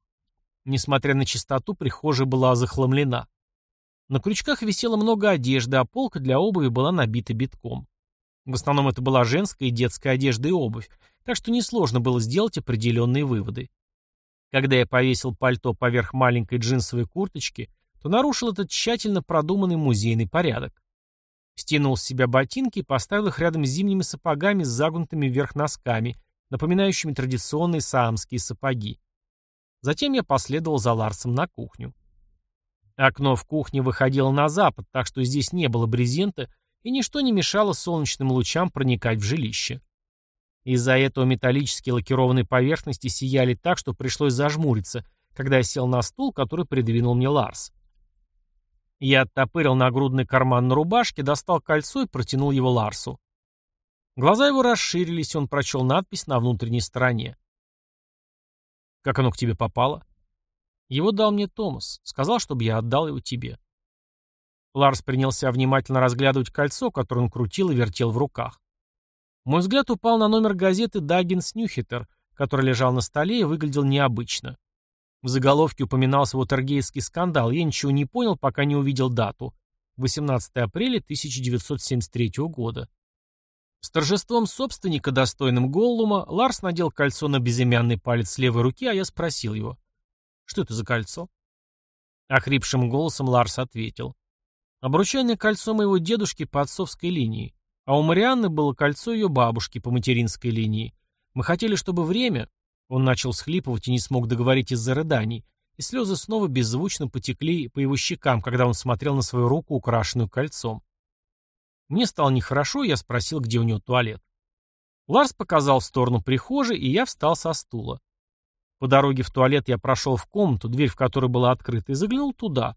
Несмотря на чистоту, прихожая была захламлена. На крючках висело много одежды, а полка для обуви была набита битком. В основном это была женская и детская одежда и обувь, так что несложно было сделать определенные выводы. Когда я повесил пальто поверх маленькой джинсовой курточки, то нарушил этот тщательно продуманный музейный порядок. Стянул с себя ботинки и поставил их рядом с зимними сапогами с загнутыми вверх носками, напоминающими традиционные саамские сапоги. Затем я последовал за Ларсом на кухню. Окно в кухне выходило на запад, так что здесь не было брезента, и ничто не мешало солнечным лучам проникать в жилище. Из-за этого металлические лакированные поверхности сияли так, что пришлось зажмуриться, когда я сел на стул, который придвинул мне Ларс. Я оттопырил нагрудный карман на рубашке, достал кольцо и протянул его Ларсу. Глаза его расширились, он прочел надпись на внутренней стороне. «Как оно к тебе попало?» «Его дал мне Томас. Сказал, чтобы я отдал его тебе». Ларс принялся внимательно разглядывать кольцо, которое он крутил и вертел в руках. Мой взгляд упал на номер газеты «Даггинс Нюхитер», который лежал на столе и выглядел необычно. В заголовке упоминался вотергейский скандал, я ничего не понял, пока не увидел дату. 18 апреля 1973 года. С торжеством собственника, достойным Голлума, Ларс надел кольцо на безымянный палец левой руки, а я спросил его. «Что это за кольцо?» Охрипшим голосом Ларс ответил. Обручальное кольцо моего дедушки по отцовской линии, а у Марианны было кольцо ее бабушки по материнской линии. Мы хотели, чтобы время... Он начал схлипывать и не смог договорить из-за рыданий, и слезы снова беззвучно потекли по его щекам, когда он смотрел на свою руку, украшенную кольцом. Мне стало нехорошо, я спросил, где у него туалет. Ларс показал в сторону прихожей, и я встал со стула. По дороге в туалет я прошел в комнату, дверь в которой была открыта, и заглянул туда.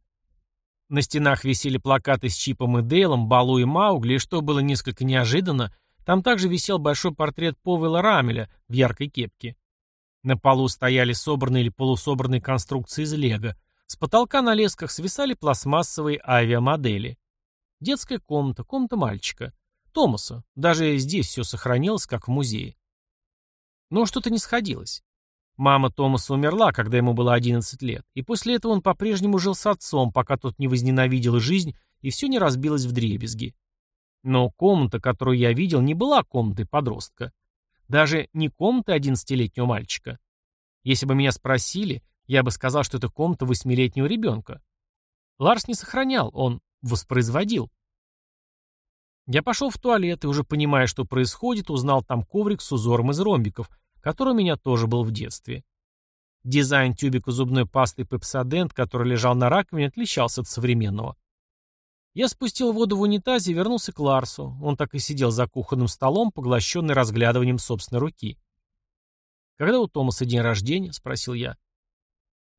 На стенах висели плакаты с Чипом и Дейлом, Балу и Маугли, и что было несколько неожиданно, там также висел большой портрет Повела Рамеля в яркой кепке. На полу стояли собранные или полусобранные конструкции из лего. С потолка на лесках свисали пластмассовые авиамодели. Детская комната, комната мальчика. Томаса. Даже здесь все сохранилось, как в музее. Но что-то не сходилось. Мама Томаса умерла, когда ему было 11 лет, и после этого он по-прежнему жил с отцом, пока тот не возненавидел жизнь и все не разбилось в дребезги. Но комната, которую я видел, не была комнатой подростка. Даже не комнатой одиннадцатилетнего мальчика. Если бы меня спросили, я бы сказал, что это комната восьмилетнего ребенка. Ларс не сохранял, он воспроизводил. Я пошел в туалет и, уже понимая, что происходит, узнал там коврик с узором из ромбиков, который у меня тоже был в детстве. Дизайн тюбика зубной пасты Пепсодент, который лежал на раковине, отличался от современного. Я спустил воду в унитазе и вернулся к Ларсу. Он так и сидел за кухонным столом, поглощенный разглядыванием собственной руки. «Когда у Томаса день рождения?» — спросил я.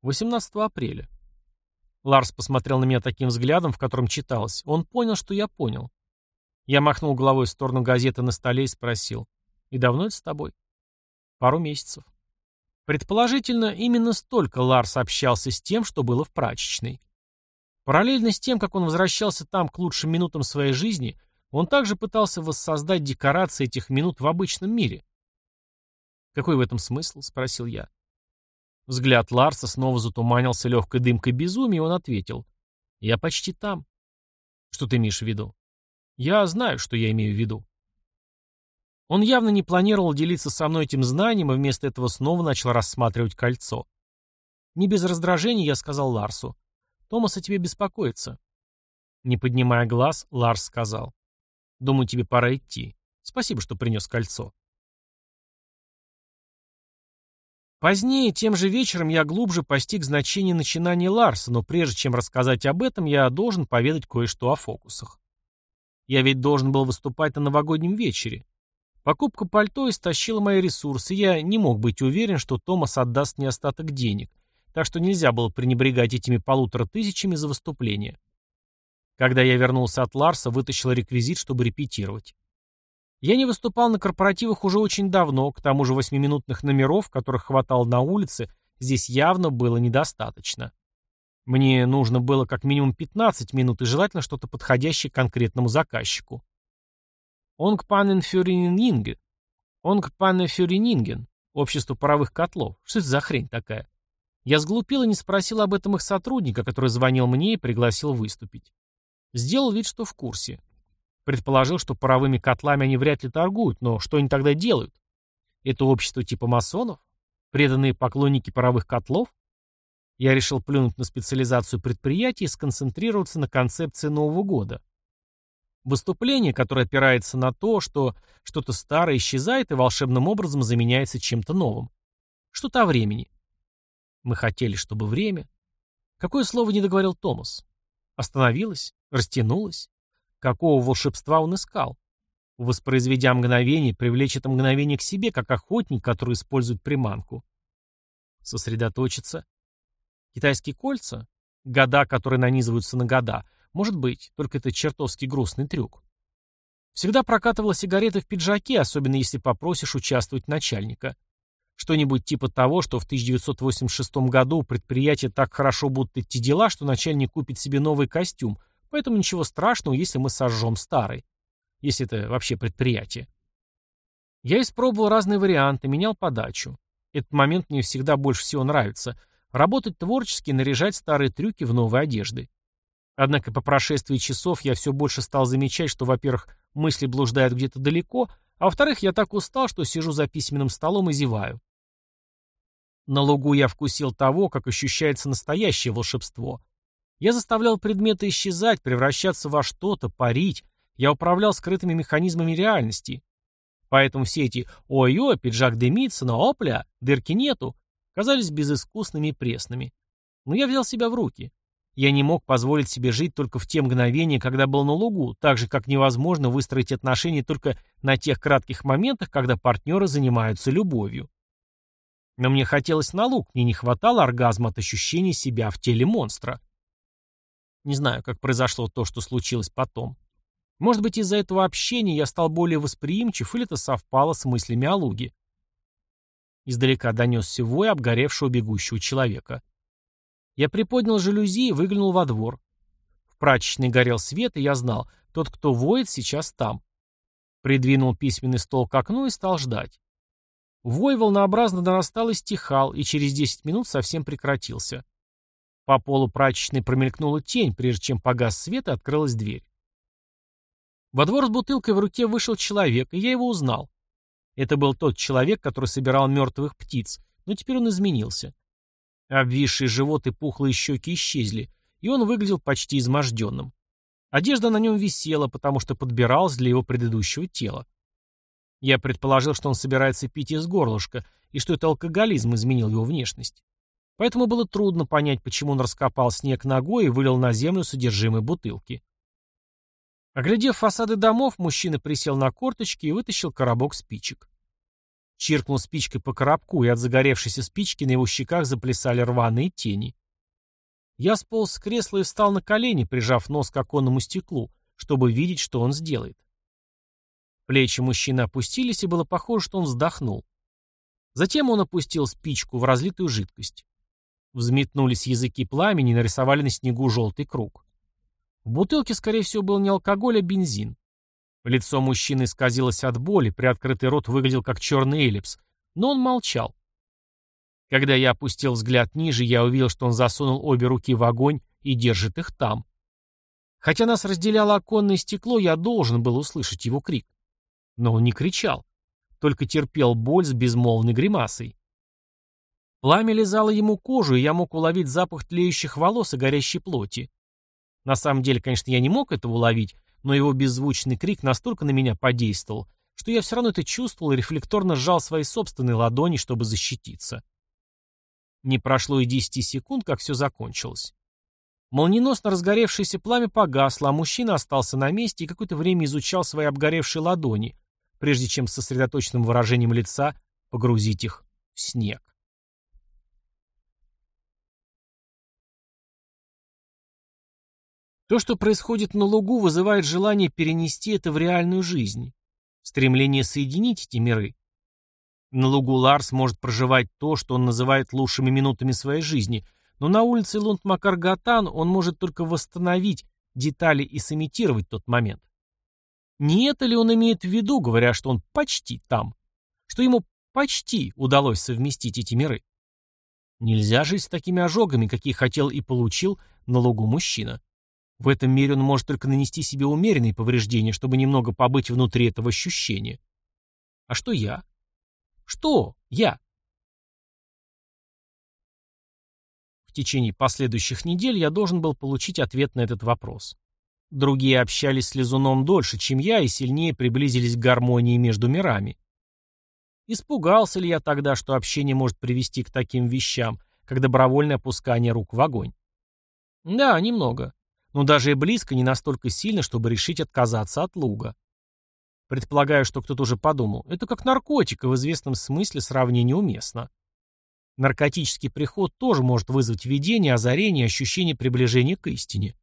18 апреля. Ларс посмотрел на меня таким взглядом, в котором читалось. Он понял, что я понял. Я махнул головой в сторону газеты на столе и спросил. «И давно это с тобой?» «Пару месяцев». Предположительно, именно столько Ларс общался с тем, что было в прачечной. Параллельно с тем, как он возвращался там к лучшим минутам своей жизни, он также пытался воссоздать декорации этих минут в обычном мире. «Какой в этом смысл?» — спросил я. Взгляд Ларса снова затуманился легкой дымкой безумия, и он ответил. «Я почти там». «Что ты имеешь в виду?» «Я знаю, что я имею в виду». Он явно не планировал делиться со мной этим знанием, и вместо этого снова начал рассматривать кольцо. Не без раздражения я сказал Ларсу. Томас о тебе беспокоится. Не поднимая глаз, Ларс сказал. Думаю, тебе пора идти. Спасибо, что принес кольцо. Позднее, тем же вечером, я глубже постиг значение начинания Ларса, но прежде чем рассказать об этом, я должен поведать кое-что о фокусах. Я ведь должен был выступать на новогоднем вечере. Покупка пальто истощила мои ресурсы, я не мог быть уверен, что Томас отдаст мне остаток денег, так что нельзя было пренебрегать этими полутора тысячами за выступление. Когда я вернулся от Ларса, вытащил реквизит, чтобы репетировать. Я не выступал на корпоративах уже очень давно, к тому же восьмиминутных номеров, которых хватало на улице, здесь явно было недостаточно. Мне нужно было как минимум 15 минут и желательно что-то подходящее конкретному заказчику. Онг панен фюрининген. Онг панен фюрининген. Общество паровых котлов. Что это за хрень такая? Я сглупил и не спросил об этом их сотрудника, который звонил мне и пригласил выступить. Сделал вид, что в курсе. Предположил, что паровыми котлами они вряд ли торгуют, но что они тогда делают? Это общество типа масонов? Преданные поклонники паровых котлов? Я решил плюнуть на специализацию предприятий и сконцентрироваться на концепции Нового года. Выступление, которое опирается на то, что что-то старое исчезает и волшебным образом заменяется чем-то новым. Что-то о времени. Мы хотели, чтобы время... Какое слово не договорил Томас? Остановилось? Растянулось? Какого волшебства он искал? Воспроизведя мгновение, привлечь это мгновение к себе, как охотник, который использует приманку. Сосредоточиться. Китайские кольца? Года, которые нанизываются на года. Может быть, только это чертовски грустный трюк. Всегда прокатывала сигареты в пиджаке, особенно если попросишь участвовать начальника. Что-нибудь типа того, что в 1986 году у предприятия так хорошо будут идти дела, что начальник купит себе новый костюм, поэтому ничего страшного, если мы сожжем старый. Если это вообще предприятие. Я испробовал разные варианты, менял подачу. Этот момент мне всегда больше всего нравится. Работать творчески, наряжать старые трюки в новые одежды. Однако по прошествии часов я все больше стал замечать, что, во-первых, мысли блуждают где-то далеко, а во-вторых, я так устал, что сижу за письменным столом и зеваю. На лугу я вкусил того, как ощущается настоящее волшебство. Я заставлял предметы исчезать, превращаться во что-то, парить. Я управлял скрытыми механизмами реальности. Поэтому все эти «Ой-ой, пиджак дымится, но опля, дырки нету» казались безыскусными и пресными. Но я взял себя в руки. Я не мог позволить себе жить только в те мгновения, когда был на лугу, так же, как невозможно выстроить отношения только на тех кратких моментах, когда партнеры занимаются любовью. Но мне хотелось на луг, мне не хватало оргазма от ощущения себя в теле монстра. Не знаю, как произошло то, что случилось потом. Может быть, из-за этого общения я стал более восприимчив, или это совпало с мыслями о луге. Издалека донесся вой обгоревшего бегущего человека. Я приподнял жалюзи и выглянул во двор. В прачечной горел свет, и я знал, тот, кто воет, сейчас там. Придвинул письменный стол к окну и стал ждать. Вой волнообразно нарастал и стихал, и через десять минут совсем прекратился. По полу прачечной промелькнула тень, прежде чем погас свет и открылась дверь. Во двор с бутылкой в руке вышел человек, и я его узнал. Это был тот человек, который собирал мертвых птиц, но теперь он изменился. Обвисший живот и пухлые щеки исчезли, и он выглядел почти изможденным. Одежда на нем висела, потому что подбиралась для его предыдущего тела. Я предположил, что он собирается пить из горлышка, и что это алкоголизм изменил его внешность. Поэтому было трудно понять, почему он раскопал снег ногой и вылил на землю содержимое бутылки. Оглядев фасады домов, мужчина присел на корточки и вытащил коробок спичек. Чиркнул спичкой по коробку, и от загоревшейся спички на его щеках заплясали рваные тени. Я сполз с кресла и встал на колени, прижав нос к оконному стеклу, чтобы видеть, что он сделает. Плечи мужчины опустились, и было похоже, что он вздохнул. Затем он опустил спичку в разлитую жидкость. Взметнулись языки пламени и нарисовали на снегу желтый круг. В бутылке, скорее всего, был не алкоголь, а бензин. Лицо мужчины исказилось от боли, приоткрытый рот выглядел как черный эллипс, но он молчал. Когда я опустил взгляд ниже, я увидел, что он засунул обе руки в огонь и держит их там. Хотя нас разделяло оконное стекло, я должен был услышать его крик. Но он не кричал, только терпел боль с безмолвной гримасой. Пламя лизало ему кожу, и я мог уловить запах тлеющих волос и горящей плоти. На самом деле, конечно, я не мог этого уловить, но его беззвучный крик настолько на меня подействовал, что я все равно это чувствовал и рефлекторно сжал свои собственные ладони, чтобы защититься. Не прошло и десяти секунд, как все закончилось. Молниеносно разгоревшееся пламя погасло, а мужчина остался на месте и какое-то время изучал свои обгоревшие ладони, прежде чем с сосредоточенным выражением лица погрузить их в снег. То, что происходит на лугу, вызывает желание перенести это в реальную жизнь. Стремление соединить эти миры. На лугу Ларс может проживать то, что он называет лучшими минутами своей жизни, но на улице Лунд-Макар-Гатан он может только восстановить детали и сымитировать тот момент. Не это ли он имеет в виду, говоря, что он почти там? Что ему почти удалось совместить эти миры? Нельзя жить с такими ожогами, какие хотел и получил на лугу мужчина. В этом мире он может только нанести себе умеренные повреждения, чтобы немного побыть внутри этого ощущения. А что я? Что я? В течение последующих недель я должен был получить ответ на этот вопрос. Другие общались с Лизуном дольше, чем я, и сильнее приблизились к гармонии между мирами. Испугался ли я тогда, что общение может привести к таким вещам, как добровольное опускание рук в огонь? Да, немного но даже и близко не настолько сильно, чтобы решить отказаться от луга. Предполагаю, что кто-то уже подумал, это как наркотик, и в известном смысле сравнение уместно. Наркотический приход тоже может вызвать видение, озарение, ощущение приближения к истине.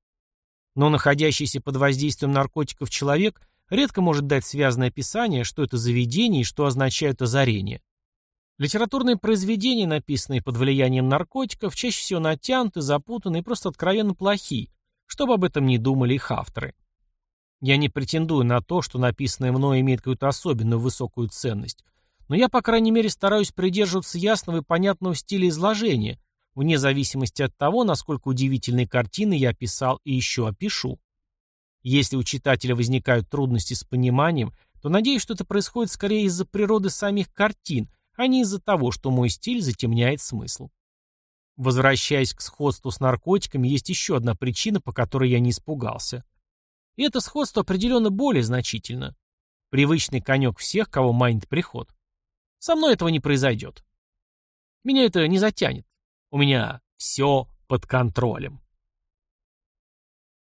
Но находящийся под воздействием наркотиков человек редко может дать связанное описание, что это за видение и что означает озарение. Литературные произведения, написанные под влиянием наркотиков, чаще всего натянуты, запутаны и просто откровенно плохи, чтобы об этом не думали их авторы. Я не претендую на то, что написанное мной имеет какую-то особенную высокую ценность, но я, по крайней мере, стараюсь придерживаться ясного и понятного стиля изложения, вне зависимости от того, насколько удивительные картины я описал и еще опишу. Если у читателя возникают трудности с пониманием, то надеюсь, что это происходит скорее из-за природы самих картин, а не из-за того, что мой стиль затемняет смысл. Возвращаясь к сходству с наркотиками, есть еще одна причина, по которой я не испугался. И это сходство определенно более значительно. Привычный конек всех, кого манит приход. Со мной этого не произойдет. Меня это не затянет. У меня все под контролем.